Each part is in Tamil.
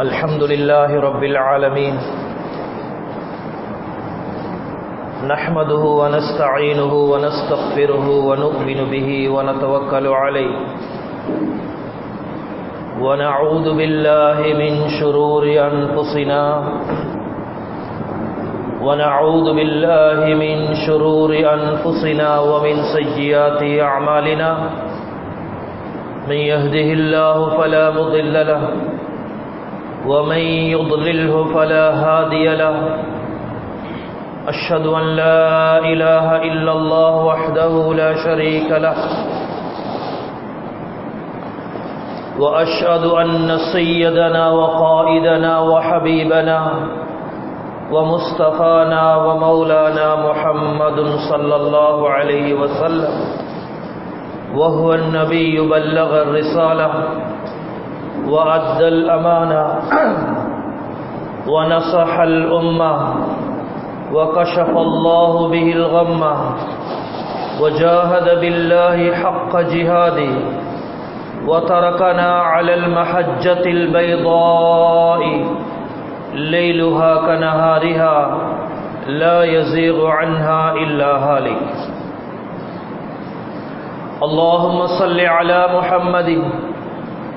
الحمد لله رب العالمين. نحمده ونستعينه ونستغفره ونؤمن به ونتوكل عليه. ونعوذ بالله من شرور أنفسنا. ونعوذ بالله من شرور أنفسنا ومن سيئات أعمالنا. من يهده الله فلا مضل له ومن يضلله فلا هادي له. أشهد أن لا إله إلا الله وحده لا شريك له. وأشهد أن سيدنا وقائدنا وحبيبنا ومصطفانا ومولانا محمد صلى الله عليه وسلم. وهو النبي بلغ الرسالة. وأدى الأمانة ونصح الأمة وكشف الله به الغمة وجاهد بالله حق جهاده وتركنا على المحجة البيضاء ليلها كنهارها لا يزيغ عنها إلا هالك. اللهم صل على محمد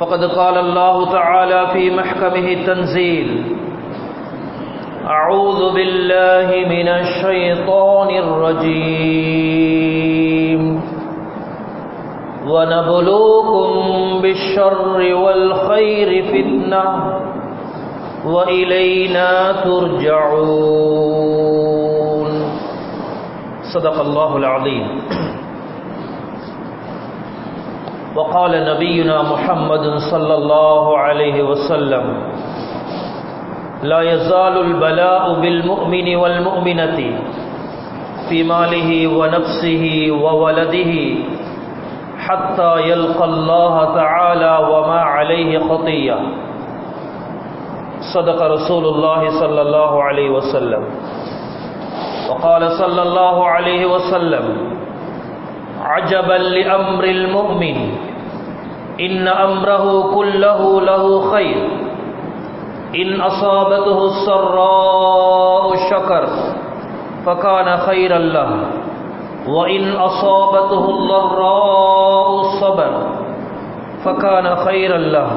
فقد قال الله تعالى في محكمه التنزيل أعوذ بالله من الشيطان الرجيم. ونبلوكم بالشر والخير فتنة وإلينا ترجعون. صدق الله العظيم. وقال نبينا محمد صلى الله عليه وسلم لا يزال البلاء بالمؤمن والمؤمنة في ماله ونفسه وولده حتى يلقى الله تعالى وما عليه خطية. صدق رسول الله صلى الله عليه وسلم. وقال صلى الله عليه وسلم عجبا لأمر المؤمن. إن أمره كله له خير. إن أصابته السراء شكر فكان خيرا له. وإن أصابته الضراء صبر فكان خيرا له.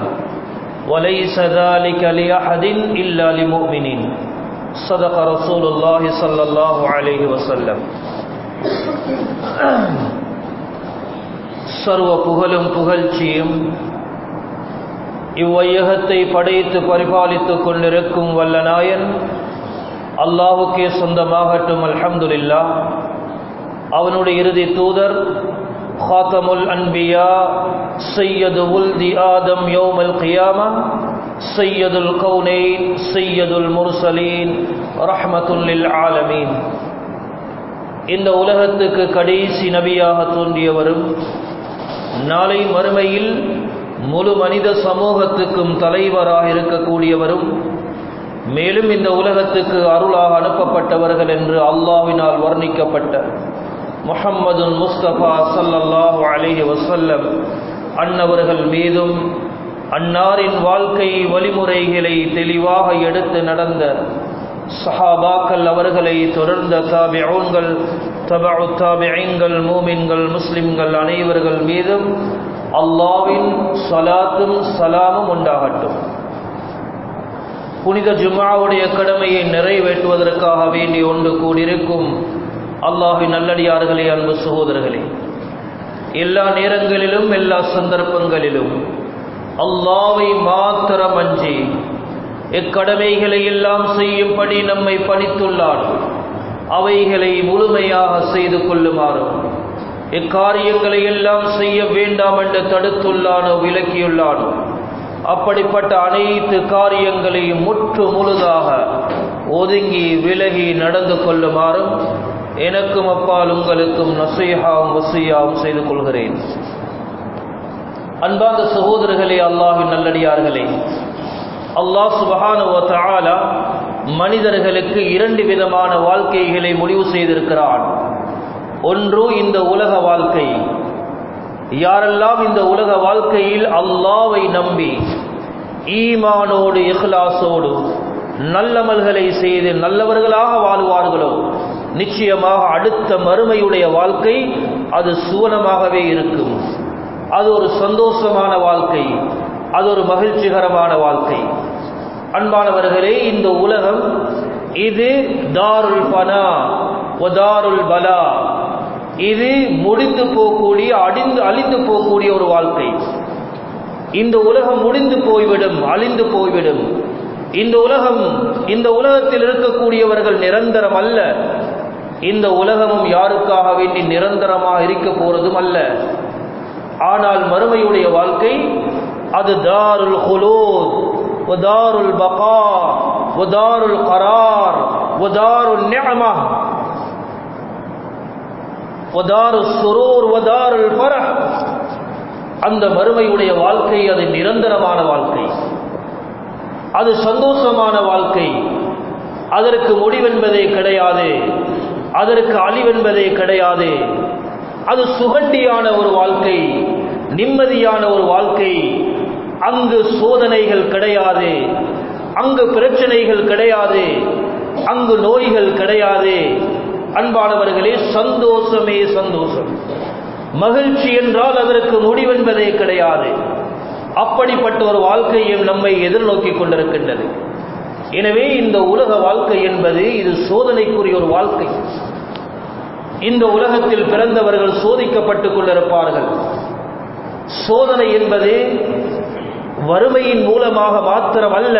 وليس ذلك لأحد إلا لمؤمن. صدق رسول الله صلى الله عليه وسلم. சர்வ புகழும் புகழ்ச்சியும் இவ்வையகத்தை படைத்து பரிபாலித்துக் கொண்டிருக்கும் வல்ல நாயன் அல்லாஹுக்கே சொந்தமாகட்டும் அல்ஹம்துல்லா அவனுடைய இறுதி தூதர் ஹாத்தமுல் அன்பியா சையது உல்தி ஆதம் யோமல் கியாமா சையதுல் கவுனைன் சையதுல் முர்சலீன் ரஹ்மத்துல்லில் ஆலமீன். இந்த உலகத்துக்கு கடைசி நபியாக தோன்றியவரும் நாளை மறுமையில் முழு மனித சமூகத்துக்கும் தலைவராக இருக்கக்கூடியவரும் மேலும் இந்த உலகத்துக்கு அருளாக அனுப்பப்பட்டவர்கள் என்று அல்லாவினால் வர்ணிக்கப்பட்ட முஹம்மதுன் முஸ்தபா சல்லல்லாஹு அலிஹி வசல்லம் அன்னவர்கள் மீதும் அன்னாரின் வாழ்க்கை வழிமுறைகளை தெளிவாக எடுத்து நடந்த சஹாபாக்கள் அவர்களை தொடர்ந்த தாபியோன்கள் தபு தாபியங்கள் மூமின்கள் முஸ்லிம்கள் அனைவர்கள் மீதும் அல்லாவின் சலாத்தும் சலாமும் உண்டாகட்டும். புனித ஜுமாவுடைய கடமையை நிறைவேற்றுவதற்காக வேண்டி ஒன்று கூடியிருக்கும் அல்லாஹின் நல்லடியார்களே அன்பு சகோதரர்களே. எல்லா நேரங்களிலும் எல்லா சந்தர்ப்பங்களிலும் அல்லாவை மாத்திரம் அஞ்சி எக்கடமைகளை எல்லாம் செய்யும்படி நம்மை பணித்துள்ளார். அவைகளை முழுமையாக செய்து கொள்ளுமாறும் இக்காரியங்களை எல்லாம் செய்ய வேண்டாம் என்று தடுத்துள்ளானோ விலக்கியுள்ளானோ. அப்படிப்பட்ட அனைத்து காரியங்களையும் முற்று முழுதாக ஒதுங்கி விலகி நடந்து கொள்ளுமாறும் எனக்கும் அப்பால் உங்களுக்கும் நசையாவும் வசையாவும் செய்து கொள்கிறேன். அன்பார்ந்த சகோதரர்களே அல்லாஹின் நல்லடியார்களே அல்லாஹ் சுபஹான மனிதர்களுக்கு இரண்டு விதமான வாழ்க்கைகளை முடிவு செய்திருக்கிறான். ஒன்று இந்த உலக வாழ்க்கை. யாரெல்லாம் இந்த உலக வாழ்க்கையில் அல்லாவை நம்பி ஈமானோடு இஹ்லாசோடு நல்லமல்களை செய்து நல்லவர்களாக வாழ்வார்களோ நிச்சயமாக அடுத்த மறுமையுடைய வாழ்க்கை அது சுவனமாகவே இருக்கும். அது ஒரு சந்தோஷமான வாழ்க்கை. அது ஒரு மகிழ்ச்சிகரமான வாழ்க்கை. அன்பானவர்களே இந்த உலகம் இது தாருல் பனா ஒதாருல் பலா. இது முடிந்து போகக்கூடிய அடிந்து அழிந்து போகக்கூடிய ஒரு வாழ்க்கை. இந்த உலகம் முடிந்து போய்விடும் அழிந்து போய்விடும். இந்த உலகம் இந்த உலகத்தில் இருக்கக்கூடியவர்கள் நிரந்தரம் அல்ல. இந்த உலகமும் யாருக்காக வேண்டி நிரந்தரமாக இருக்க போறதும் அல்ல. ஆனால் மறுமையுடைய வாழ்க்கை அது தாருல் ஹுலூத் உதாருல் பகா உதாருல் கரார் உதாருல் நியமா உதாரு சுரூர் உதாருல் பர அந்த மறுமையுடைய வாழ்க்கை அது நிரந்தரமான வாழ்க்கை. அது சந்தோஷமான வாழ்க்கை. அதற்கு முடிவென்பதே கிடையாது. அதற்கு அழிவென்பதே கிடையாது. அது சுகண்டியான ஒரு வாழ்க்கை நிம்மதியான ஒரு வாழ்க்கை. அங்கு சோதனைகள் கிடையாது. அங்கு பிரச்சனைகள் கிடையாது. அங்கு நோய்கள் கிடையாது. அன்பானவர்களே சந்தோஷமே சந்தோஷம். மகிழ்ச்சி என்றால் அதற்கு முடிவென்பதே கிடையாது. அப்படிப்பட்ட ஒரு வாழ்க்கையும் நம்மை எதிர்நோக்கி கொண்டிருக்கின்றது. எனவே இந்த உலக வாழ்க்கை என்பது இது சோதனைக்குரிய ஒரு வாழ்க்கை. இந்த உலகத்தில் பிறந்தவர்கள் சோதிக்கப்பட்டுக் கொண்டிருப்பார்கள். சோதனை என்பது வறுமையின் மூலமாக மாத்திரம் அல்ல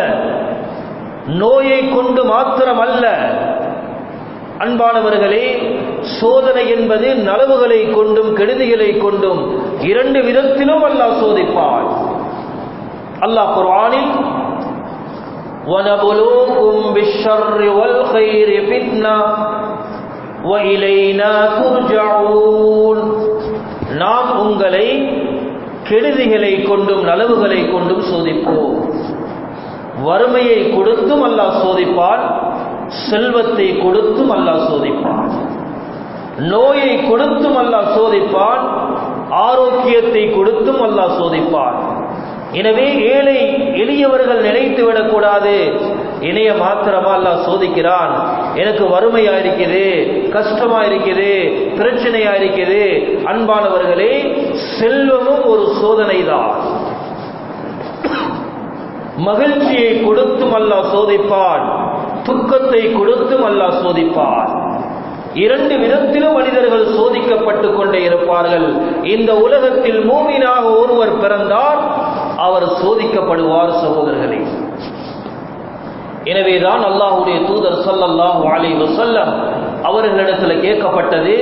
நோயை கொண்டு மாத்திரம் அல்ல அன்பானவர்களே சோதனை என்பது நலவுகளை கொண்டும் கெடுதிகளை கொண்டும் இரண்டு விதத்திலும் அல்லாஹ் சோதிப்பான் அல்லாஹ் குர்ஆனில் وَنَبْلُوكُمْ بِالشَّرِّ وَالْخَيْرِ فِتْنَةً وَإِلَيْنَا تُرْجَعُونَ நாம் உங்களை கெடுதிகளை கொண்டும் நலவுகளை கொண்டும் சோதிப்போம். வறுமையை கொடுத்தும் அல்லாஹ் சோதிப்பான் செல்வத்தை கொடுத்தும் அல்லாஹ் சோதிப்பான். நோயை கொடுத்தும் அல்லாஹ் சோதிப்பான் ஆரோக்கியத்தை கொடுத்தும் அல்லாஹ் சோதிப்பான். எனவே ஏழை எளியவர்கள் நினைத்து விடக்கூடாது. இணைய மாத்திரமா அல்லாஹ் சோதிக்கிறான். எனக்கு வறுமையா இருக்குது கஷ்டமா இருக்குது பிரச்சனையா இருக்குது. அன்பானவர்களே செல்வமும் ஒரு சோதனை தான் மகிழ்ச்சியை கொடுத்தும் அல்லா சோதிப்பான் துக்கத்தை கொடுத்தும் அல்லா சோதிப்பான். இரண்டு விதத்திலும் மனிதர்கள் சோதிக்கப்பட்டுக் கொண்டே இருப்பார்கள். இந்த உலகத்தில் மூமினாக ஒருவர் பிறந்தார் அவர் சோதிக்கப்படுவார் சகோதரர்களே. எனவேதான் அல்லாஹுடைய தூதர் ஸல்லல்லாஹு அலி வசல்லம் அவர்களிடத்தில் கேட்கப்பட்டது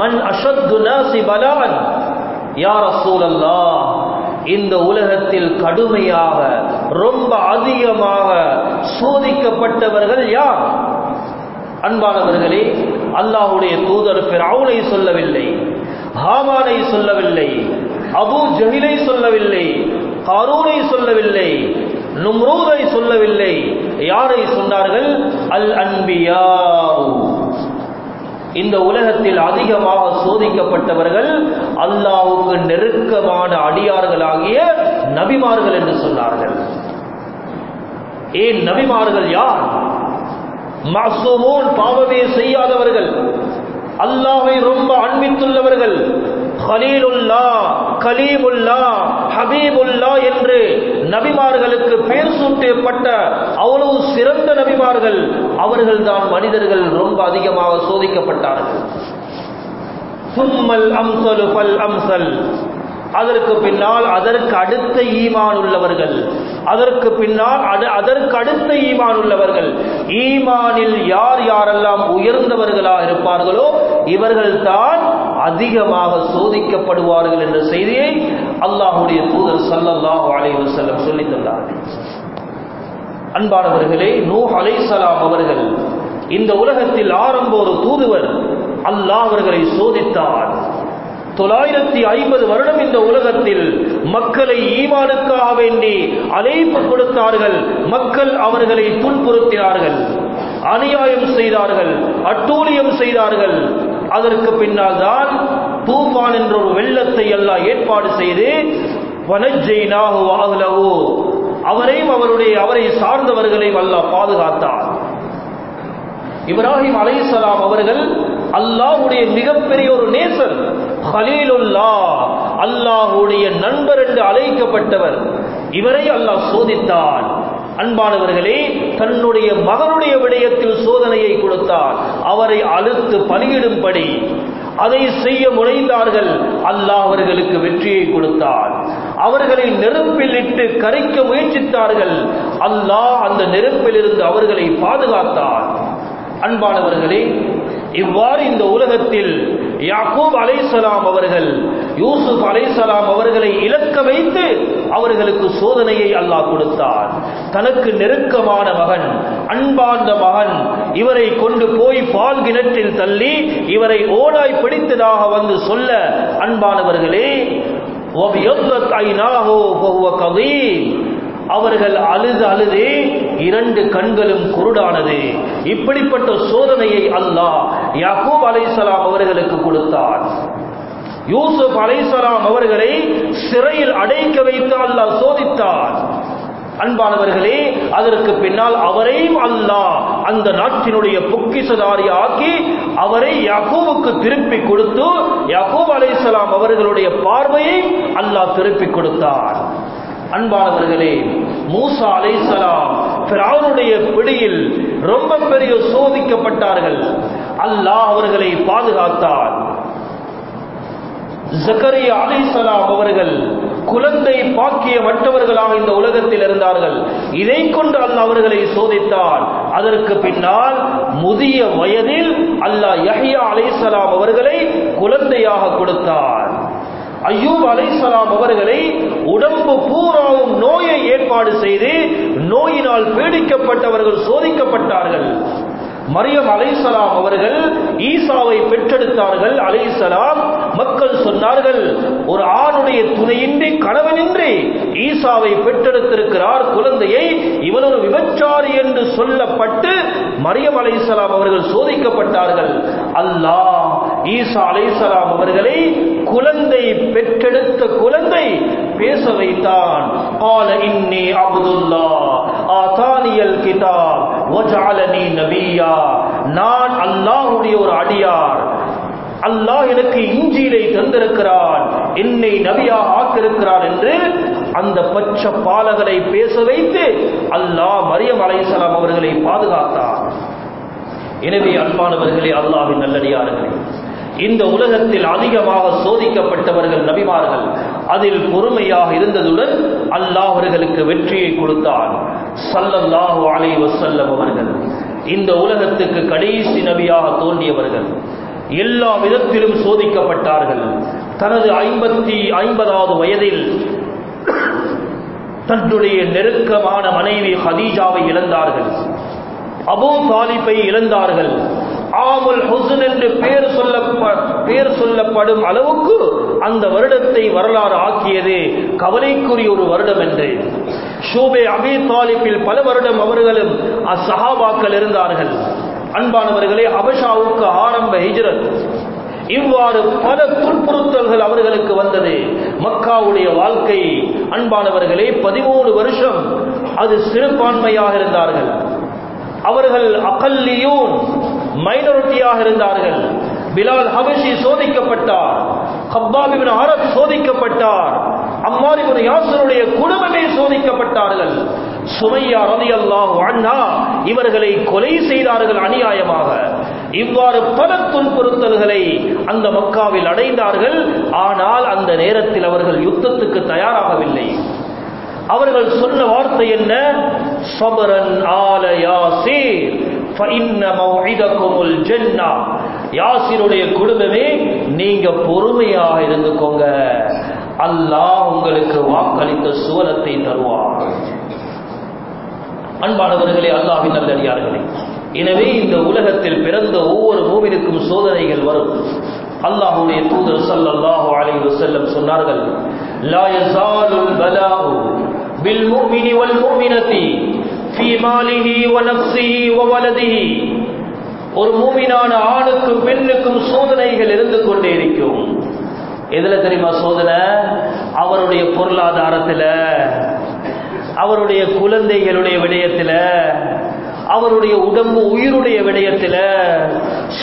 மன் அஷத்து நாசி பலான் யார் சூழல்லா இந்த உலகத்தில் கடுமையாக ரொம்ப அதிகமாக சோதிக்கப்பட்டவர்கள் யார்? அன்பானவர்களே அல்லாஹுடைய தூதர் பிராவுனை சொல்லவில்லை ஹாமானை சொல்லவில்லை அபு ஜஹிலை சொல்லவில்லை காரூனை சொல்லவில்லை நும்ரூதை சொல்லவில்லை. யாரை சொன்னார்கள்? அல் அன்பியா இந்த உலகத்தில் அதிகமாக சோதிக்கப்பட்டவர்கள் அல்லாஹுக்கு நெருக்கமான அடியார்களாகிய நபிமார்கள் என்று சொன்னார்கள். ஏன் நபிமார்கள் யார்? மாசூமோன் பாவமே செய்யாதவர்கள். அல்லாஹை ரொம்ப அன்பித்துள்ளவர்கள். ஹலீலுல்லா கலீமுல்லா ஹபீபுல்லா என்று நபிமார்களுக்கு பெயர் சூட்டப்பட்ட அவ்வளவு சிறந்த நபிமார்கள் அவர்கள்தான் மனிதர்கள் ரொம்ப அதிகமாக சோதிக்கப்பட்டார்கள். சும்மல் அம்சலு பல் அம்சல் அதற்கு பின்னால் அதற்கு அடுத்த ஈமான் உள்ளவர்கள். அதற்கு பின்னால் அதற்கு அடுத்த ஈமான் உள்ளவர்கள். ஈமானில் யார் யாரெல்லாம் உயர்ந்தவர்களா இருப்பார்களோ இவர்கள் தான் அதிகமாக சோதிக்கப்படுவார்கள் என்ற செய்தியை அல்லாஹுடைய தூதர் சல்லல்லாஹு அலைவு செல்லம் சொல்லித் தந்தார்கள் அன்பானவர்களே நூ அலை சலாம் அவர்கள் இந்த உலகத்தில் ஆரம்ப ஒரு தூதுவர். அல்லாஹ் அவர்களை சோதித்தார். தொள்ளாயிரத்தி ஐம்பது வருடம் இந்த உலகத்தில் மக்களை ஈமானுக்காக வேண்டி அழைப்பு கொடுத்தார்கள். மக்கள் அவர்களை துன்புறுத்தினார்கள். அநியாயம் செய்தார்கள். அட்டூழியம் செய்தார்கள். அதற்கு பின்னால் தான் தூபான் என்ற ஒரு வெள்ளத்தை எல்லாம் ஏற்பாடு செய்து வனஜெய்னாஹு அவரையும் அவருடைய அவரை சார்ந்தவர்களையும் அல்லாஹ் பாதுகாத்தார். இப்ராஹிம் அலைசலாம் அவர்கள் அல்லாஹுடைய மிகப்பெரிய ஒரு நேசர் ஹலீலுல்லா அல்லாஹுடைய நண்பர் என்று அழைக்கப்பட்டவர். இவரை அல்லாஹ் சோதித்தான். அன்பானவர்களே தன்னுடைய மகனுடைய விடயத்தில் சோதனையை கொடுத்தார் அவரை அழுத்து பலியிடும்படி. அதை செய்ய முனைந்தார்கள். அல்லாஹ் அவர்களுக்கு வெற்றியை கொடுத்தார் அவர்களை நெருப்பில் இட்டு கரைக்க முயற்சித்தார்கள். அல்லாஹ் அந்த நெருப்பில் இருந்து அவர்களை பாதுகாத்தார் அன்பானவர்களே இவ்வாறு இந்த உலகத்தில் யாக்கூப் அலைசலாம் அவர்கள் யூசுப் அலைசலாம் அவர்களை இலக்க வைத்து அவர்களுக்கு சோதனையை அல்லாஹ் கொடுத்தார். தனக்கு நெருக்கமான மகன் அன்பார்ந்த மகன் இவரை கொண்டு போய் பால் கிணற்றில் தள்ளி இவரை ஓடாய் பிடித்ததாக வந்து சொல்ல அன்பானவர்களே அவர்கள் அழுது அழுதே இரண்டு கண்களும் குருடானது. இப்படிப்பட்ட சோதனையை அல்லாஹ் யாக்கூப் அலைசலாம் அவர்களுக்கு கொடுத்தார் யூசுப் அலைசலாம் அவர்களை சிறையில் அடைக்க வைத்து அல்லாஹ் சோதித்தார் அன்பானவர்களே அதற்கு பின்னால் அவரையும் அல்லாஹ் அந்த நாட்டினுடைய பொக்கிசதாரி ஆக்கி அவரை யாக்கூவுக்கு திருப்பி கொடுத்து யாக்கூப் அலைசலாம் அவர்களுடைய பார்வையை அல்லாஹ் திருப்பி கொடுத்தார் அன்பானவர்களே மூசா அலைசலாம் பிராவுடைய பிடியில் ரொம்ப பெரிய சோதிக்கப்பட்டார்கள். அல்லாஹ் அவர்களை பாதுகாத்தார். ஜக்கரியா அலைசலாம் அவர்கள் குழந்தை பாக்கிய மற்றவர்களாக இந்த உலகத்தில் இருந்தார்கள். இதை கொண்டு அல்ல அவர்களை சோதித்தார். அதற்கு பின்னால் முதிய வயதில் அல்லாஹ் யஹியா அலைசலாம் அவர்களை குழந்தையாக கொடுத்தார். ஐயூப் அலைசலாம் அவர்களை உடம்பு பூராவும் நோயை ஏற்பாடு செய்து நோயினால் பீடிக்கப்பட்டவர்கள் சோதிக்கப்பட்டார்கள். மரியம் அலைசலாம் அவர்கள் ஈசாவை பெற்றெடுத்தார்கள் அலைசலாம் மக்கள் சொன்னார்கள் ஒரு ஆணுடைய துணையின்றி கணவனின்றி ஈசாவை பெற்றெடுத்திருக்கிறார் குழந்தையை இவன் ஒரு விபச்சாரி என்று சொல்லப்பட்டு மரியம் அலைசலாம் அவர்கள் சோதிக்கப்பட்டார்கள் அல்லாஹ் ஈசா அலைசலாம் அவர்களை குழந்தை பெற்றெடுத்த குழந்தை பேச வைத்தான் قال إني عبد الله آتاني الكتاب وجعلني نبيا நான் அல்லாஹ்வுடைய ஒரு அடியார் அல்லாஹ் எனக்கு இஞ்சியிலை தந்திருக்கிறான். என்னை நபியா ஆக்கிருக்கிறான் என்று அந்த பச்ச பாலகரை பேச வைத்து அல்லாஹ் மரியம் அலைசலாம் அவர்களை பாதுகாத்தார் எனவே அன்பானவர்களே அல்லாஹின் நல்லடியார்களே இந்த உலகத்தில் அதிகமாக சோதிக்கப்பட்டவர்கள் நபிமார்கள். அதில் பொறுமையாக இருந்ததுடன் அல்லாஹ் அவர்களுக்கு வெற்றியை கொடுத்தார் சல்லல்லாஹு அலைஹி வஸல்லம் அவர்கள் இந்த உலகத்துக்கு கடைசி நபியாக தோன்றியவர்கள். எல்லா விதத்திலும் சோதிக்கப்பட்டார்கள். தனது ஐம்பத்தி ஐம்பதாவது வயதில் தன்னுடைய நெருக்கமான மனைவி ஹதீஜாவை இழந்தார்கள். அபூ தாலிப்பை இழந்தார்கள். ஆமுல் ஹுசன் என்று பேர் சொல்ல பேர் சொல்லப்படும் அளவுக்கு அந்த வருடத்தை வரலாறு ஆக்கியது கவலைக்குரிய ஒரு வருடம் என்று. ஷூபே அபி தாலிப்பில் பல வருடம் அவர்களும் அசஹாபாக்கள் இருந்தார்கள். அன்பானவர்களே அபஷாவுக்கு ஆரம்ப ஹிஜ்ரத். இவ்வாறு பல துன்புறுத்தல்கள் அவர்களுக்கு வந்தது. மக்காவுடைய வாழ்க்கை. அன்பானவர்களே பதிமூணு வருஷம் அது சிறுபான்மையாக இருந்தார்கள். அவர்கள் அகல்லியூன் மைனாரிட்டியாக இருந்தார்கள். பிலால் ஹபஷி சோதிக்கப்பட்டார். ஹப்பாபிபின் ஆரத் சோதிக்கப்பட்டார். அம்மாரிபின் யாசருடைய குடும்பமே சோதிக்கப்பட்டார்கள். சுமையா ரதி அண்ணா இவர்களை கொலை செய்தார்கள் அநியாயமாக. இவ்வாறு பல துன்புறுத்தல்களை அந்த மக்காவில் அடைந்தார்கள். ஆனால் அந்த நேரத்தில் அவர்கள் யுத்தத்துக்கு தயாராகவில்லை. அவர்கள் சொன்ன வார்த்தை என்ன? சபரன் ஆல யாசீர் யாசிருடைய குடும்பமே நீங்க பொறுமையாக இருந்துக்கோங்க. அல்லாஹ் உங்களுக்கு வாக்களித்த சுவனத்தை தருவார் அன்பானவர்களே அல்லாஹின் நல்லடியார்களே. எனவே இந்த உலகத்தில் பிறந்த ஒவ்வொரு மூவினுக்கும் சோதனைகள் வரும். அல்லாஹுடைய தூதர் சல்லாஹு அலைஹி வசல்லம் சொன்னார்கள் بالمؤمن والمؤمنة في ماله ونفسه وولده முஃமினதி ஒரு மூமினான ஆணுக்கும் பெண்ணுக்கும் சோதனைகள் இருந்து கொண்டே இருக்கும். எதுல தெரியுமா சோதனை? அவருடைய பொருளாதாரத்துல. அவருடைய குழந்தைகளுடைய விடயத்தில் அவருடைய உடம்பு உயிருடைய விடயத்தில்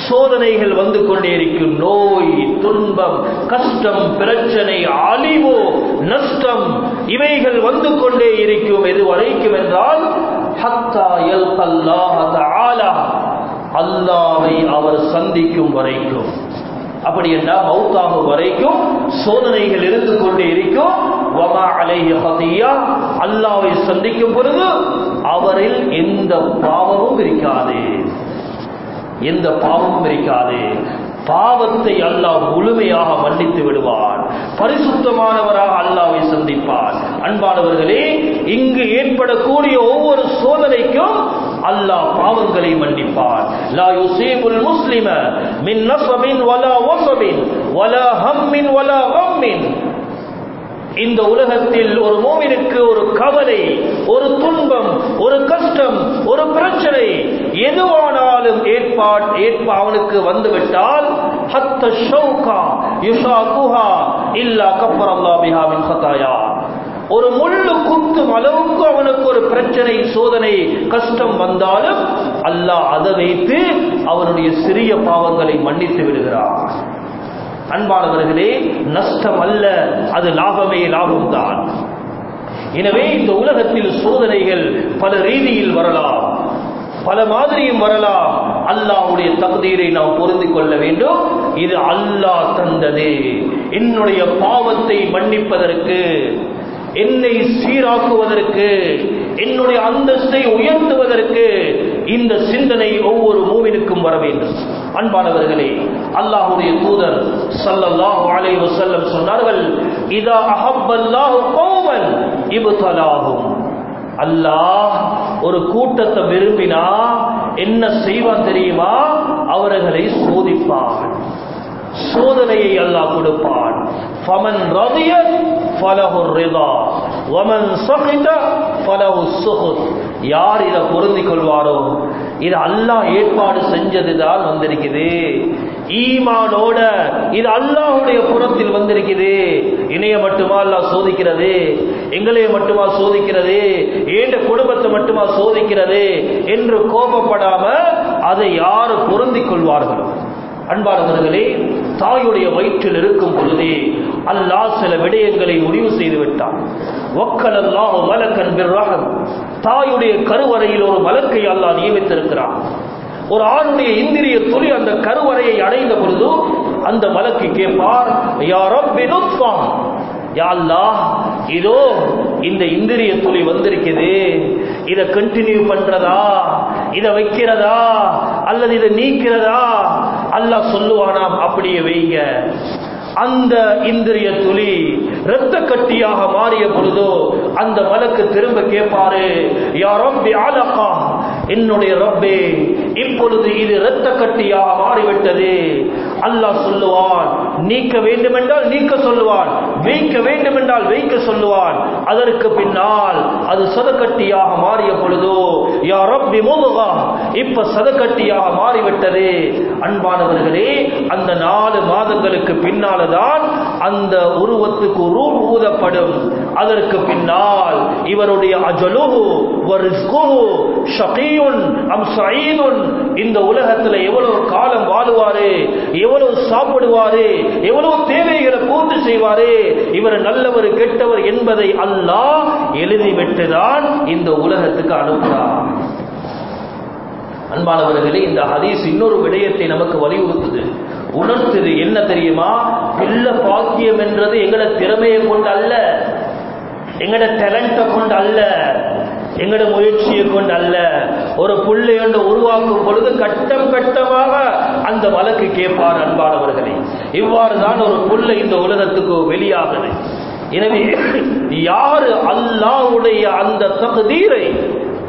சோதனைகள் வந்து கொண்டே இருக்கும். நோய் துன்பம் கஷ்டம் பிரச்சனை அழிவு நஷ்டம் இவைகள் வந்து கொண்டே இருக்கும். எது வரைக்கும் என்றால் ஹத்தா அல்லாவை அவர் சந்திக்கும் வரைக்கும். அப்படி என்றால் மௌத்தாகும் வரைக்கும் சோதனைகள் இருந்து கொண்டே இருக்கும். வமா அலைஹி ஹதியா அல்லாவை சந்திக்கும் பொழுது அவரில் எந்த பாவமும் இருக்காது. எந்த பாவமும் இருக்காது. பாவத்தை அல்லாஹ் முழுமையாக மன்னித்து விடுவான். பரிசுத்தமானவராக அல்லாவை சந்திப்பான். அன்பானவர்களே இங்கு ஏற்படக்கூடிய ஒவ்வொரு சோதனைக்கும் அல்லாஹ் பாவங்களை மன்னிப்பார். லா யுசீபுல் முஸ்லிம மின் நஸபின் வலா வஸபின் வலா ஹம்மின் வலா ஹம்மின். இந்த உலகத்தில் ஒரு மோமினுக்கு ஒரு கவலை ஒரு துன்பம் ஒரு கஷ்டம் ஒரு பிரச்சனை எதுவானாலும் ஏற்பாட் ஏற்ப அவனுக்கு வந்துவிட்டால் ஹத்த ஷௌகா யுஷாகுஹா இல்லா கப்பரல்லா பிஹா மின் ஹதாயா. ஒரு முள்ளு குத்தும் அளவுக்கு அவனுக்கு ஒரு பிரச்சனை சோதனை கஷ்டம் வந்தாலும் அல்லாஹ் அதை வைத்து அவனுடைய சிறிய பாவங்களை மன்னித்து விடுகிறான். அன்பானவர்களே நஷ்டம் அல்ல அது லாபமே லாபம்தான். எனவே இந்த உலகத்தில் சோதனைகள் பல ரீதியில் வரலாம். பல மாதிரியும் வரலாம். அல்லாவுடைய தகுதியை நாம் பொருந்தி கொள்ள வேண்டும். இது அல்லாஹ் தந்தது. என்னுடைய பாவத்தை மன்னிப்பதற்கு என்னை சீராக்குவதற்கு என்னுடைய அந்தஸ்தை உயர்த்துவதற்கு இந்த சிந்தனை ஒவ்வொரு மூவினுக்கும் வர வேண்டும். அன்பானவர்களே அல்லாஹுடைய தூதர் சல்லல்லாஹு அலை வசல்லம் சொன்னார்கள் இதா அஹப்பல்லாஹு கௌமன் அல்லாஹ் ஒரு கூட்டத்தை விரும்பினா என்ன செய்வான் தெரியுமா? அவர்களை சோதிப்பான். சோதனையை அல்லாஹ் கொடுப்பான். ஃபமன் ரதிய ஃபலஹு ரிதா வமன் சகித ஃபலஹு சுஹுத் யார் இதை பொருந்திக் கொள்வாரோ? இது அல்லாஹ் ஏற்பாடு செஞ்சதுதான் வந்திருக்குது. ஈமானோட இது அல்லாஹுடைய புறத்தில் வந்திருக்குது. இணைய மட்டுமா அல்லாஹ் சோதிக்கிறது? எங்களைய மட்டுமா சோதிக்கிறது? ஏண்ட குடும்பத்தை மட்டுமா சோதிக்கிறது? என்று கோபப்படாம அதை யார் பொருந்திக் கொள்வார்களோ? அன்பானவர்களே தாயுடைய வயிற்றில் இருக்கும் பொழுதே அல்லாஹ் சில விடயங்களை முடிவு செய்து விட்டான் ஒக்கல் அல்லாஹ் மலக்கன் பிர்ரஹம். தாயுடைய கருவறையில் ஒரு மலக்கை அல்லாஹ் நியமித்திருக்கிறான். ஒரு ஆணுடைய இந்திரிய துளி அந்த கருவறையை அடைந்த பொழுது அந்த மலக்கு கேட்பார் யாரோ நுத்ஃபம். யா இதோ இந்த இந்திரிய துளி வந்திருக்குது. இதை கண்டினியூ பண்றதா? இதை வைக்கிறதா? அல்லது இதை நீக்கிறதா? அல்லாஹ் சொல்லுவானாம் அப்படியே வைங்க. அந்த இந்திரிய துளி இரத்த கட்டியாக மாறிய பொழுதோ அந்த மலக்கு திரும்ப கேட்பாரு யா ரப்பி என்னுடைய ரப்பே இப்பொழுது இது இரத்த கட்டியாக மாறிவிட்டது. அல்லாஹ் சொல்லுவான் நீக்க வேண்டுமென்றால் நீக்க சொல்லுவான். வைக்க வேண்டுமென்றால் வைக்க சொல்லுவான். அதற்கு பின்னால் அது சதக்கட்டியாக மாறிய பொழுதோ யா ரப்பி முதுகா இப்ப சதக்கட்டியாக மாறிவிட்டது. அன்பானவர்களே அந்த நாலு மாதங்களுக்கு பின்னால்தான் அந்த உருவத்துக்கு ரூம் ஊதப்படும். அதற்கு பின்னால் இவருடைய அஜலுஹு வரிஸ்குஹு ஷகீயுன் அம் சயீதுன் இந்த உலகத்துல எவ்வளவு காலம் வாழுவாரு எவ்வளவு சாப்பிடுவாரு எவ்வளவு தேவைகளை பூர்த்தி செய்வாரு? இவர் நல்லவர் கெட்டவர் என்பதை அல்லாஹ் எழுதிவிட்டுதான் இந்த உலகத்துக்கு அனுப்புகிறார் அன்பானவர்களே இந்த ஹதீஸ் இன்னொரு விடயத்தை நமக்கு வலியுறுத்துது. உணர்த்துது. என்ன தெரியுமா? பிள்ளை பாக்கியம் என்றது எங்கட திறமையை கொண்டு அல்ல. எங்கட டேலண்ட கொண்டு அல்ல. எங்கட முயற்சியை கொண்டு அல்ல. ஒரு புள்ளை என்று உருவாக்கும் பொழுது கட்டம் கட்டமாக அந்த வழக்கு கேட்பார் அன்பானவர்களே. இவ்வாறு தான் ஒரு புள்ளை இந்த உலகத்துக்கு வெளியாகுது. எனவே யாரு அல்லாவுடைய அந்த தகுதீரை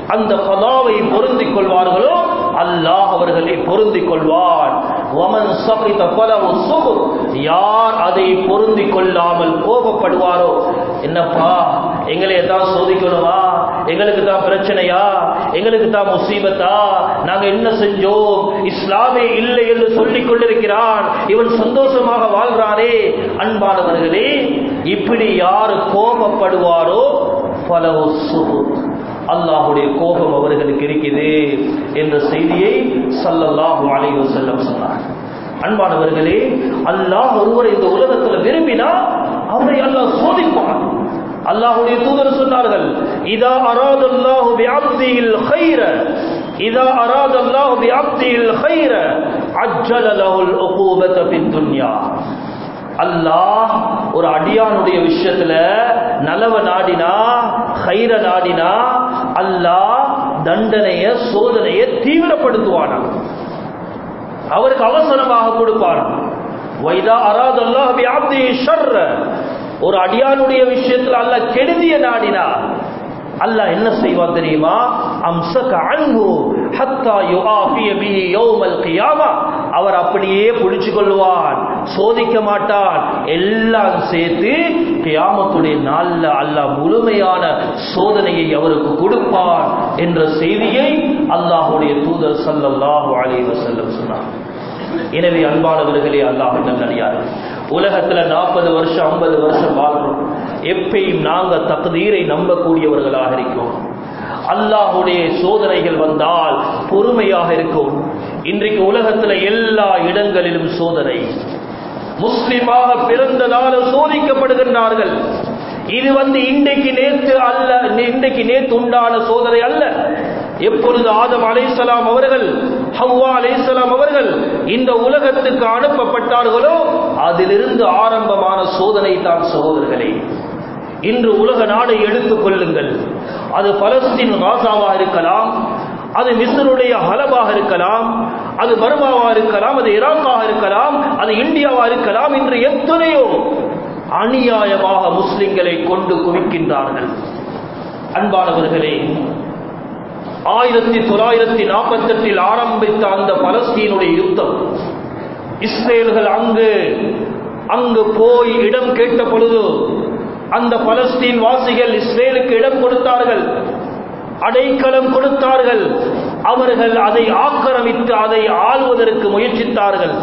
அந்த பதாவை பொருந்திக் கொள்வார்களோ அல்லாஹ் அவர்களை பொருந்திக் கொள்வான். ஒமன் சபித பலவு சுகு யார் அதை பொருந்தி கொள்ளாமல் கோபப்படுவாரோ? என்னப்பா எங்களை ஏதாவது சோதிக்கணுமா? எங்களுக்கு தான் பிரச்சனையா? எங்களுக்கு தான் முசீபத்தா? நாங்க என்ன செஞ்சோம்? இஸ்லாமே இல்லை என்று சொல்லிக் கொண்டிருக்கிறான். இவன் சந்தோஷமாக வாழ்றாரே அன்பானவர்களே இப்படி யார் கோபப்படுவாரோ? பலவு சுகு அல்லாஹுடைய கோபம் அவர்களுக்கு இருக்குது என்ற செய்தியை சல்லல்லாஹு அலைஹி செல்லம் சொன்னார். அன்பானவர்களே அல்லாஹ் ஒருவர் இந்த உலகத்தில் விரும்பினா அவரை அல்லாஹ் சோதிப்பான். அல்லாஹுடைய தூதர் சொன்னார்கள் இதா அராத் அல்லாஹு பிஅப்தில் ஹைர இதா அராத் அல்லாஹு பிஅப்தில் ஹைர அஜ்ஜல லஹுல் உகூபத பின் துன்யா. அல்லாஹ் ஒரு அடியானுடைய விஷயத்துல நலவ நாடினா ஹைர நாடினா அல்லாஹ் தண்டனைய சோதனைய தீவிரப்படுத்துவானா? அவருக்கு அவசரமாக கொடுப்பானா? வைதா அராத் அல்லாஹ் ஒரு அடியானுடைய விஷயத்துல அல்ல கெடுதிய நாடினா அல்லாஹ் என்ன செய்வான் தெரியுமா? அம்சக அன்பு ஹத்தா யுஆஃபிய பிஹி யௌமல் கியாமா அவர் அப்படியே புடிச்சு கொள்வான் சோதிக்க மாட்டான். எல்லாம் சேர்த்து கியாமத்துடைய நாள்ல அல்லாஹ் முழுமையான சோதனையை அவருக்கு கொடுப்பான் என்ற செய்தியை அல்லாஹ்வுடைய தூதர் சல்லாஹு அலைஹி செல்லம் சொன்னார். எனவே அன்பானவர்களே அல்லாஹ் நல்லடியார்கள் உலகத்துல நாற்பது வருஷம் ஐம்பது வருஷம் வாழ்றோம். எப்பயும் நாங்க தகுதீரை நம்பக்கூடியவர்களாக இருக்கிறோம் அல்லாஹுடைய சோதனைகள் வந்தால் பொறுமையாக இருக்கும். இன்றைக்கு உலகத்துல எல்லா இடங்களிலும் சோதனை. முஸ்லிமாக பிறந்ததால சோதிக்கப்படுகின்றார்கள். இது வந்து இன்றைக்கு நேற்று அல்ல இன்றைக்கு நேற்று உண்டான சோதனை அல்ல. எப்பொழுது ஆதம் அலைசலாம் அவர்கள் ஹவ்வா அலைசலாம் அவர்கள் இந்த உலகத்துக்கு அனுப்பப்பட்டார்களோ அதிலிருந்து ஆரம்பமான சோதனை தான் சகோதரர்களே. இன்று உலக நாடை எடுத்துக் கொள்ளுங்கள். அது பலஸ்தீன் காசாவாக இருக்கலாம் அது மிஸ்ருடைய ஹலபாக இருக்கலாம் அது பர்மாவா இருக்கலாம் அது ஈராக்காக இருக்கலாம் அது இந்தியாவா இருக்கலாம் என்று எத்தனையோ அநியாயமாக முஸ்லிம்களை கொண்டு குவிக்கின்றார்கள். அன்பானவர்களே ஆயிரத்தி தொள்ளாயிரத்தி நாற்பத்தி எட்டில் ஆரம்பித்த அந்த பலஸ்தீனுடைய யுத்தம் இஸ்ரேல்கள் அங்கு அங்கு போய் இடம் கேட்ட பொழுது அந்த பலஸ்தீன் வாசிகள் இஸ்ரேலுக்கு இடம் கொடுத்தார்கள். அடைக்கலம் கொடுத்தார்கள். அவர்கள் அதை ஆக்கிரமித்து அதை ஆள்வதற்கு முயற்சித்தார்கள்.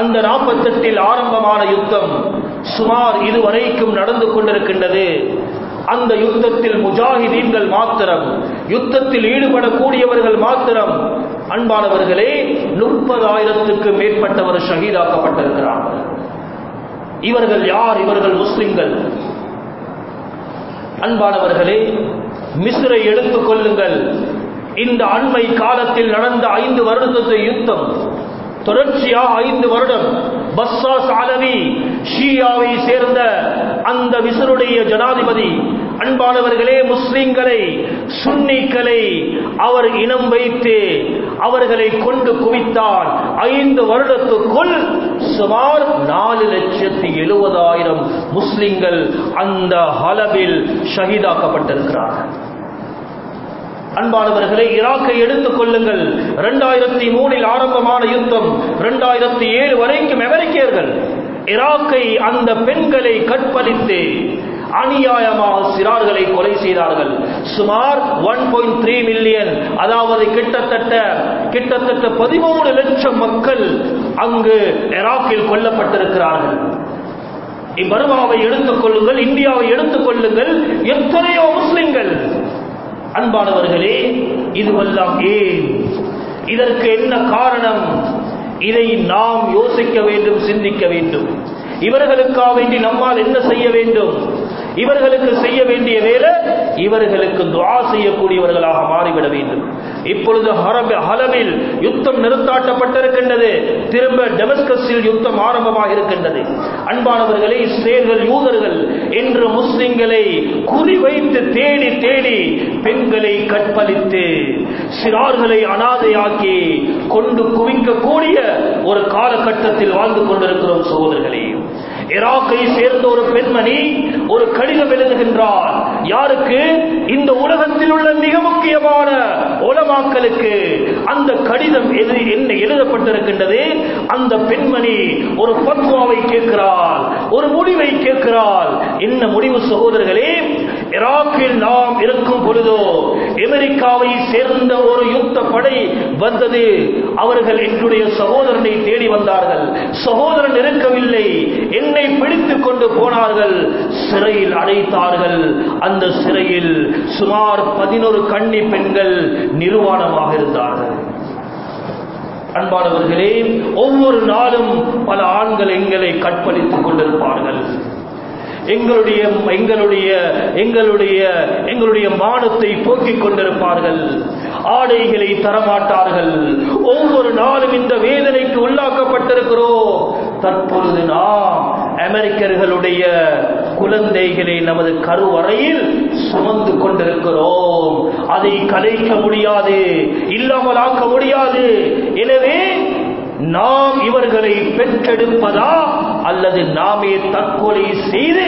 அந்த நாற்பத்தெட்டில் ஆரம்பமான யுத்தம் சுமார் இதுவரைக்கும் நடந்து கொண்டிருக்கின்றது. அந்த யுத்தத்தில் முஜாஹிதீன்கள் மாத்திரம் யுத்தத்தில் ஈடுபடக்கூடியவர்கள் மாத்திரம் அன்பானவர்களே முப்பதாயிரத்துக்கு மேற்பட்டவர் ஷகீதாக்கப்பட்டிருக்கிறார்கள் இவர்கள் யார்? இவர்கள் முஸ்லிம்கள். அன்பானவர்களே மிஸ்ரை எடுத்துக் கொள்ளுங்கள். இந்த அண்மை காலத்தில் நடந்த ஐந்து வருடத்து யுத்தம். தொடர்ச்சியாக ஐந்து வருடம். பஸ்ஸாஸ் அலவி ஷியாவை சேர்ந்த அந்த விசருடைய ஜனாதிபதி. அன்பானவர்களே முஸ்லிம்களை சுன்னிக்களை அவர் இனம் வைத்து அவர்களை கொண்டு குவித்தார். ஐந்து வருடத்துக்குள் சுமார் நாலு லட்சத்தி எழுபதாயிரம் முஸ்லிம்கள் அந்த ஹலபில் ஷஹீதாக்கப்பட்டிருக்கிறார்கள். அன்பானவர்களை ஈராக்கை எடுத்துக் கொள்ளுங்கள். இரண்டாயிரத்தி மூணில் ஆரம்பமான யுத்தம் இரண்டாயிரத்தி ஏழு வரைக்கும் அமெரிக்கர்கள் ஈராக்கை அந்த பெண்களை கற்பழித்து அநியாயமாக சிறார்களை கொலை செய்தார்கள். சுமார் ஒன் பாயிண்ட் த்ரீ மில்லியன் அதாவது கிட்டத்தட்ட கிட்டத்தட்ட பதிமூணு லட்சம் மக்கள் அங்கு ஈராக்கில் கொல்லப்பட்டிருக்கிறார்கள். பர்மாவை எடுத்துக் கொள்ளுங்கள் இந்தியாவை எடுத்துக் கொள்ளுங்கள் எத்தனையோ முஸ்லிம்கள் அன்பானவர்களே இதுவெல்லாம் ஏன்? இதற்கு என்ன காரணம்? இதை நாம் யோசிக்க வேண்டும் சிந்திக்க வேண்டும். இவர்களுக்காக வேண்டி நம்மால் என்ன செய்ய வேண்டும்? இவர்களுக்கு செய்ய வேண்டிய வேலை இவர்களுக்கு துவா செய்யக்கூடியவர்களாக மாறிவிட வேண்டும். இப்பொழுது ஹரப யுத்தம் நிறுத்தாட்டப்பட்டிருக்கின்றது. திரும்ப டெமஸ்கஸில் யுத்தம் ஆரம்பமாக இருக்கின்றது. அன்பானவர்களே இஸ்ரேல்கள் யூதர்கள் என்று முஸ்லிம்களை குறிவைத்து தேடி தேடி பெண்களை கற்பழித்து சிறார்களை அனாதையாக்கி கொண்டு குவிக்கக்கூடிய ஒரு காலகட்டத்தில் வாழ்ந்து கொண்டிருக்கிறோம் சகோதரர்களே. ஈராக்கை சேர்ந்த ஒரு பெண்மணி ஒரு கடிதம் எழுதுகின்றார் யாருக்கு? இந்த உலகத்தில் உள்ள மிக முக்கியமான உலமாக்களுக்கு. அந்த கடிதம் எது என்ன எழுதப்பட்டிருக்கின்றது? அந்த பெண்மணி ஒரு பத்மாவை கேட்கிறாள் ஒரு முடிவை கேட்கிறார் என்ன முடிவு சகோதரர்களே? ஈராக்கில் நாம் இருக்கும் பொழுதோ அமெரிக்காவை சேர்ந்த ஒரு யுத்த படை வந்தது. அவர்கள் என்னுடைய சகோதரனை தேடி வந்தார்கள். சகோதரன் இருக்கவில்லை என்னை பிடித்துக் கொண்டு போனார்கள். சிறையில் அடைத்தார்கள். அந்த சிறையில் சுமார் பதினொரு கன்னி பெண்கள் நிர்வாணமாக இருந்தார்கள். அன்பானவர்களே ஒவ்வொரு நாளும் பல ஆண்கள் எங்களை கற்பழித்துக் கொண்டிருப்பார்கள். எங்களுடைய எங்களுடைய எங்களுடைய எங்களுடைய மானத்தை போக்கிக் கொண்டிருப்பார்கள். ஆடைகளை தரமாட்டார்கள். ஒவ்வொரு நாளும் இந்த வேதனைக்கு உள்ளாக்கப்பட்டிருக்கிறோம். தற்பொழுது நாம் அமெரிக்கர்களுடைய குழந்தைகளை நமது கருவறையில் சுமந்து கொண்டிருக்கிறோம். அதை கலைக்க முடியாது இல்லாமலாக்க முடியாது. எனவே நாம் இவர்களை பெற்றெடுப்பதா அல்லது நாமே தற்கொலை செய்து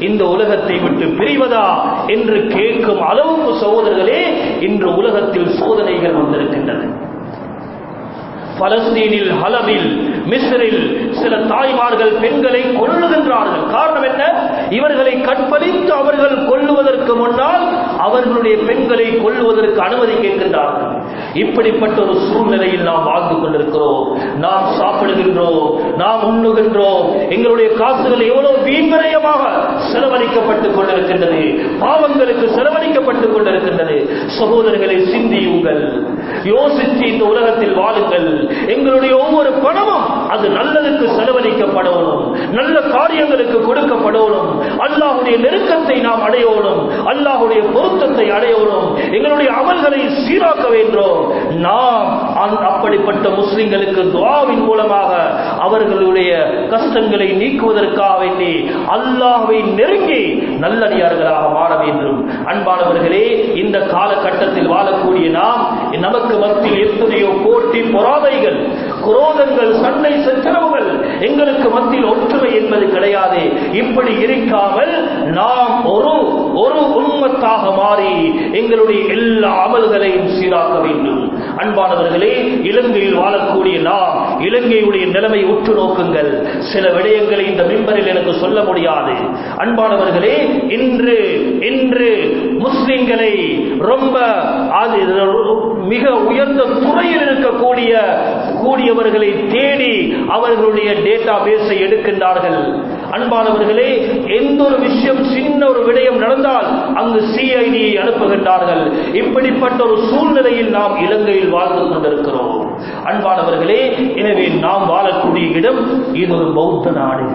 இந்த உலகத்தை விட்டு பிரிவதா என்று கேட்கும் அளவுக்கு சகோதரர்களே இன்று உலகத்தில் சோதனைகள் வந்திருக்கின்றன. பலஸ்தீனில் ஹலபில் மிஸ்ரில் சில தாய்மார்கள் பெண்களை கொள்ளுகின்றார்கள் காரணம் என்ன? இவர்களை கற்பழித்து அவர்கள் கொள்ளுவதற்கு முன்னால் அவர்களுடைய பெண்களை கொள்ளுவதற்கு அனுமதி கேட்கின்றார்கள். இப்படிப்பட்ட ஒரு சூழ்நிலையில் நாம் வாழ்ந்து கொண்டிருக்கிறோம். நாம் சாப்பிடுகின்றோம் நாம் உண்ணுகின்றோம். எங்களுடைய காசுகள் எவ்வளவு வீண்விரயமாக செலவழிக்கப்பட்டுக் கொண்டிருக்கின்றது பாவங்களுக்கு செலவழிக்கப்பட்டுக் கொண்டிருக்கின்றது சகோதரர்களை சிந்தியுங்கள். யோசித்து இந்த உலகத்தில் வாழுங்கள். எங்களுடைய ஒவ்வொரு பணமும் அது நல்லதுக்கு செலவழிக்கப்படணும். நல்ல காரியங்களுக்கு கொடுக்கப்படணும். அல்லாஹுடைய நெருக்கத்தை நாம் அடையணும். அல்லாஹுடைய பொருத்தத்தை அடையணும். எங்களுடைய அமல்களை சீராக்க வேண்டும். நாம் அப்படிப்பட்ட முஸ்லிம்களுக்கு துவாவின் மூலமாக அவர்களுடைய கஷ்டங்களை நீக்குவதற்காக வேண்டி அல்லாஹ்வை நெருங்கி நல்லடியார்களாக மாற வேண்டும். அன்பானவர்களே இந்த காலகட்டத்தில் வாழக்கூடிய நாம் நமக்கு மத்தியில் எத்தனையோ போட்டி பொறாமைகள் குரோதங்கள் சண்டை சச்சரவுகள் எங்களுக்கு மத்தியில் ஒற்றுமை என்பது கிடையாது. இப்படி இருக்காமல் நாம் ஒரு ஒரு உண்மத்தாக மாறி எங்களுடைய எல்லா அமல்களையும் சீராக்க வேண்டும். அன்பானவர்களே இலங்கையில் வாழக்கூடிய நாம் இலங்கையுடைய நிலைமை உற்று நோக்குங்கள். சில விடயங்களை இந்த மிம்பரில் எனக்கு சொல்ல முடியாது. அன்பானவர்களே இன்று இன்று முஸ்லிம்களை ரொம்ப அது மிக உயர்ந்த துறையில் இருக்கக்கூடிய கூடியவர்களை தேடி அவர்களுடைய டேட்டா பேஸை எடுக்கின்றார்கள். அன்பானவர்களே எந்த ஒரு விஷயம் சின்ன ஒரு விடயம் நடந்தால் அங்கு சிஐடியை அனுப்புகின்றார்கள். இப்படிப்பட்ட ஒரு சூழ்நிலையில் நாம் இலங்கையில் வாழ்ந்து கொண்டிருக்கிறோம். அன்பானவர்களே எனவே நாம் வாழக்கூடிய இடம் இது ஒரு பௌத்த நாடு.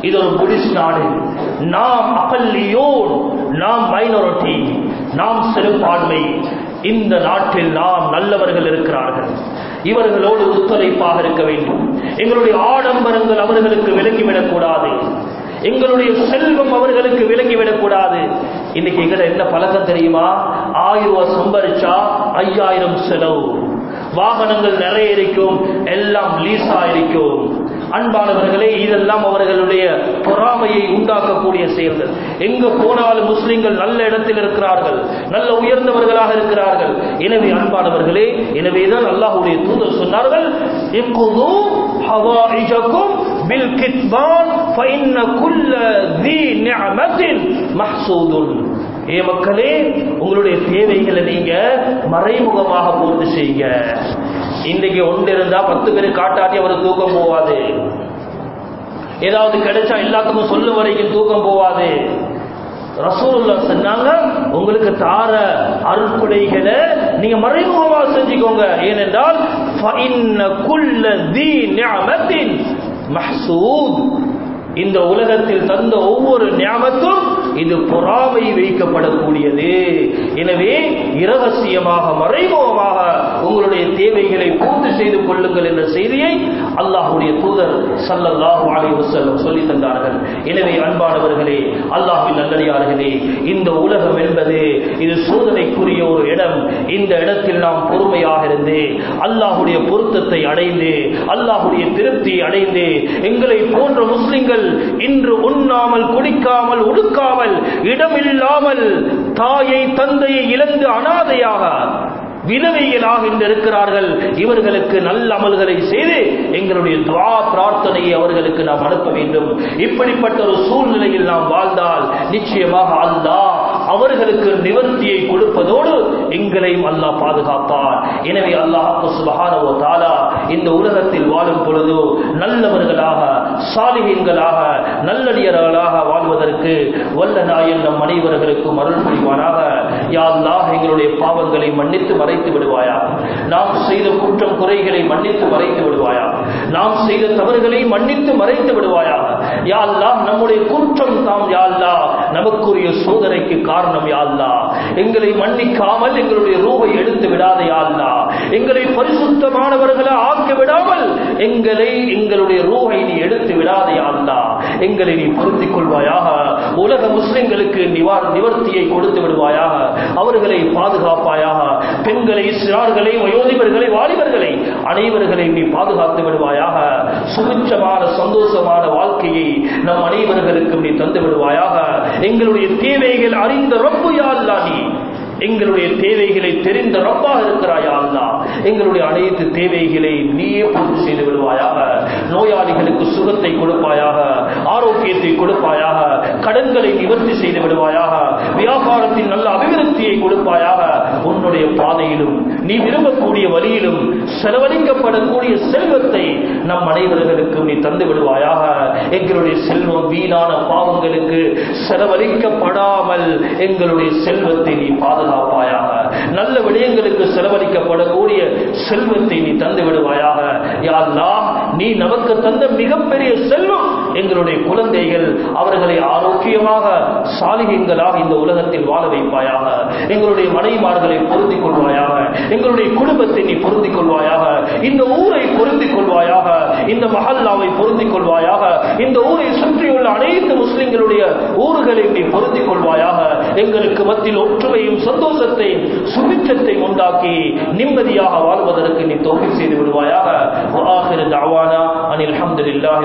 இது ஒரு புடிஸ்ட் நாடு. நாம் அகல்லியோன் நாம் மைனாரிட்டி நாம் சிறுபான்மை. இந்த நாட்டில் நாம் நல்லவர்கள் இருக்கிறார்கள். இவர்களோடு ஒத்துழைப்பாக இருக்க வேண்டும். எங்களுடைய ஆடம்பரங்கள் அவர்களுக்கு விளங்கிவிடக் கூடாது. எங்களுடைய செல்வம் அவர்களுக்கு விளங்கிவிடக் கூடாது. இன்னைக்கு எங்களை என்ன பழக்கம் தெரியுமா? ஆயிரம் ரூபாய் சம்பரிச்சா ஐயாயிரம் செலவு. வாகனங்கள் நிறைய இருக்கும் எல்லாம் லீஸா இருக்கும். அன்பானவர்களே இதெல்லாம் அவர்களுடைய பொறாமையை உண்டாக்கக்கூடிய செயல்கள். எங்கு போனாலும் முஸ்லிம்கள் நல்ல இடத்தில் இருக்கிறார்கள் நல்ல உயர்ந்தவர்களாக இருக்கிறார்கள். எனவே அன்பானவர்களே எனவேதான் அல்லாஹுடைய தூதர் சொன்னார்கள் தி ஏ மக்களே உங்களுடைய தேவைகளை நீங்க மறைமுகமாக பூர்த்தி செய்யுங்க இன்றைக்கு ஒன்று இருந்தா பத்து பேர் காட்டாட்டி அவர் தூக்கம் போவாது. ஏதாவது கிடைச்சா எல்லாத்துக்கும் சொல்ல வரைக்கும் தூக்கம் போவாது. ரசூலுல்லா சொன்னாங்க உங்களுக்கு தார அருட்கொடைகளை நீங்க மறைமுகமா செஞ்சுக்கோங்க. ஏனென்றால் குள்ள தி ஞாபத்தின் மஹசூத். இந்த உலகத்தில் தந்த ஒவ்வொரு ஞாபகத்தும் இது பொறாமை வைக்கப்படக்கூடியது. எனவே இரகசியமாக மறைமுகமாக உங்களுடைய தேவைகளை பூர்த்தி செய்து கொள்ளுங்கள் என்ற செய்தியை அல்லாஹுடைய தூதர் சல்லல்லாஹு அலைஹி வஸல்லம் சொல்லி தந்தார்கள். எனவே அன்பானவர்களே அல்லாஹ்வின் நல்லடியார்களே இந்த உலகம் என்பது இது சோதனைக்குரிய ஒரு இடம். இந்த இடத்தில் நாம் பொறுமையாக இருந்து அல்லாஹுடைய பொருத்தத்தை அடைந்து அல்லாஹுடைய திருப்தி அடைந்து எங்களை போன்ற முஸ்லிம்கள் இன்று உண்ணாமல் குடிக்காமல் உடுக்காமல் இடமில்லாமல் தாயை தந்தையை இழந்து அனாதையாக விதவைகளாக இருக்கிறார்கள் இவர்களுக்கு நல்ல அமல்களை செய்து எங்களுடைய துவா பிரார்த்தனையை அவர்களுக்கு நாம் அனுப்ப வேண்டும். இப்படிப்பட்ட ஒரு சூழ்நிலையில் நாம் வாழ்ந்தால் நிச்சயமாக அல்லாஹ் அவர்களுக்கு நிவர்த்தியை கொடுப்பதோடு எங்களையும் அல்லாஹ் பாதுகாப்பார். எனவே அல்லாஹ் சுபஹானஹு தாலா இந்த உலகத்தில் வாழும் பொழுது சாலிஹீன்களாக நல்லடியர்களாக வாழ்வதற்கு வல்ல நாயன் நம் அனைவர்களுக்கும் அருள் புரிவானாக. யாழ்லாக எங்களுடைய பாவங்களை மன்னித்து மறைத்து விடுவாயா? நாம் செய்த குற்றம் குறைகளை மன்னித்து மறைத்து விடுவாயா? நாம் செய்த தவறுகளை மன்னித்து மறைத்து விடுவாயா? யா நம்முடைய குற்றம் தாம் யாழ்லா நமக்குரிய சோதனைக்கு காரணம் யாழ்லா எங்களை மன்னிக்காமல் எங்களுடைய ரூபை எடுத்து விடாத யாழ்லா எங்களை பரிசுத்தமானவர்களை ஆக்க விடாமல் எங்களை எங்களுடைய ரூபை நீ எடுத்து விடாத யாழ்லா எங்களை நீ பொருத்திக் கொள்வாயாக. உலக முஸ்லிம்களுக்கு நிவார் நிவர்த்தியை கொடுத்து விடுவாயாக. அவர்களை பாதுகாப்பாயாக. பெண்களை சிறார்களை வயோதிபர்களை வாலிபர்களை அனைவர்களை நீ பாதுகாத்து விடுவாயாக. சுபிச்சமான சந்தோஷமான வாழ்க்கையை நம் அனைவர்களுக்கும் நீ தந்து விடுவாயாக. எங்களுடைய தேவைகள் அறிந்த ரப்பு யா நீ எங்களுடைய தேவைகளை தெரிந்த ரப்பா இருக்கிறாயா அல்லா எங்களுடைய அனைத்து தேவைகளை நீயே பூர்த்தி செய்து விடுவாயாக. நோயாளிகளுக்கு சுகத்தை கொடுப்பாயாக ஆரோக்கியத்தை கொடுப்பாயாக கடன்களை நிவர்த்தி செய்து விடுவாயாக வியாபாரத்தின் நல்ல அபிவிருத்தியை கொடுப்பாயாக உன்னுடைய பாதையிலும் நீ விரும்பக்கூடிய வழியிலும் செலவழிக்கப்படக்கூடிய செல்வத்தை நம் அனைவர்களுக்கும் நீ தந்து விடுவாயாக. எங்களுடைய செல்வம் வீணான பாவங்களுக்கு செலவழிக்கப்படாமல் எங்களுடைய செல்வத்தை நீ பாதுகாப்பாயாக நல்ல விடயங்களுக்கு செலவழிக்கப்படக்கூடிய செல்வத்தை நீ தந்து விடுவாயாக. யா நீ நமக்கு தந்த மிகப்பெரிய செல்வம். எங்களுடைய குழந்தைகள் அவர்களை ஆரோக்கியமாக சாலிகங்களாக இந்த உலகத்தில் வாழ வைப்பாயாக. எங்களுடைய மனைவிமார்களை பொருந்திக் கொள்வாயாக. எங்களுடைய குடும்பத்தை நீ பொருந்திக் கொள்வாயாக. இந்த ஊரை பொருந்திக் கொள்வாயாக. இந்த மஹல்லாவை பொருந்திக் கொள்வாயாக. இந்த ஊரை சுற்றியுள்ள அனைத்து முஸ்லிம்களுடைய ஊர்களை நீ பொருந்திக் கொள்வாயாக. எங்களுக்கு மத்தியில் ஒற்றுமையும் சந்தோஷத்தையும் சுபிச்சத்தையும் உண்டாக்கி நிம்மதியாக வாழ்வதற்கு நீ தோல்வி செய்து விடுவாயாக. அனில் அஹமது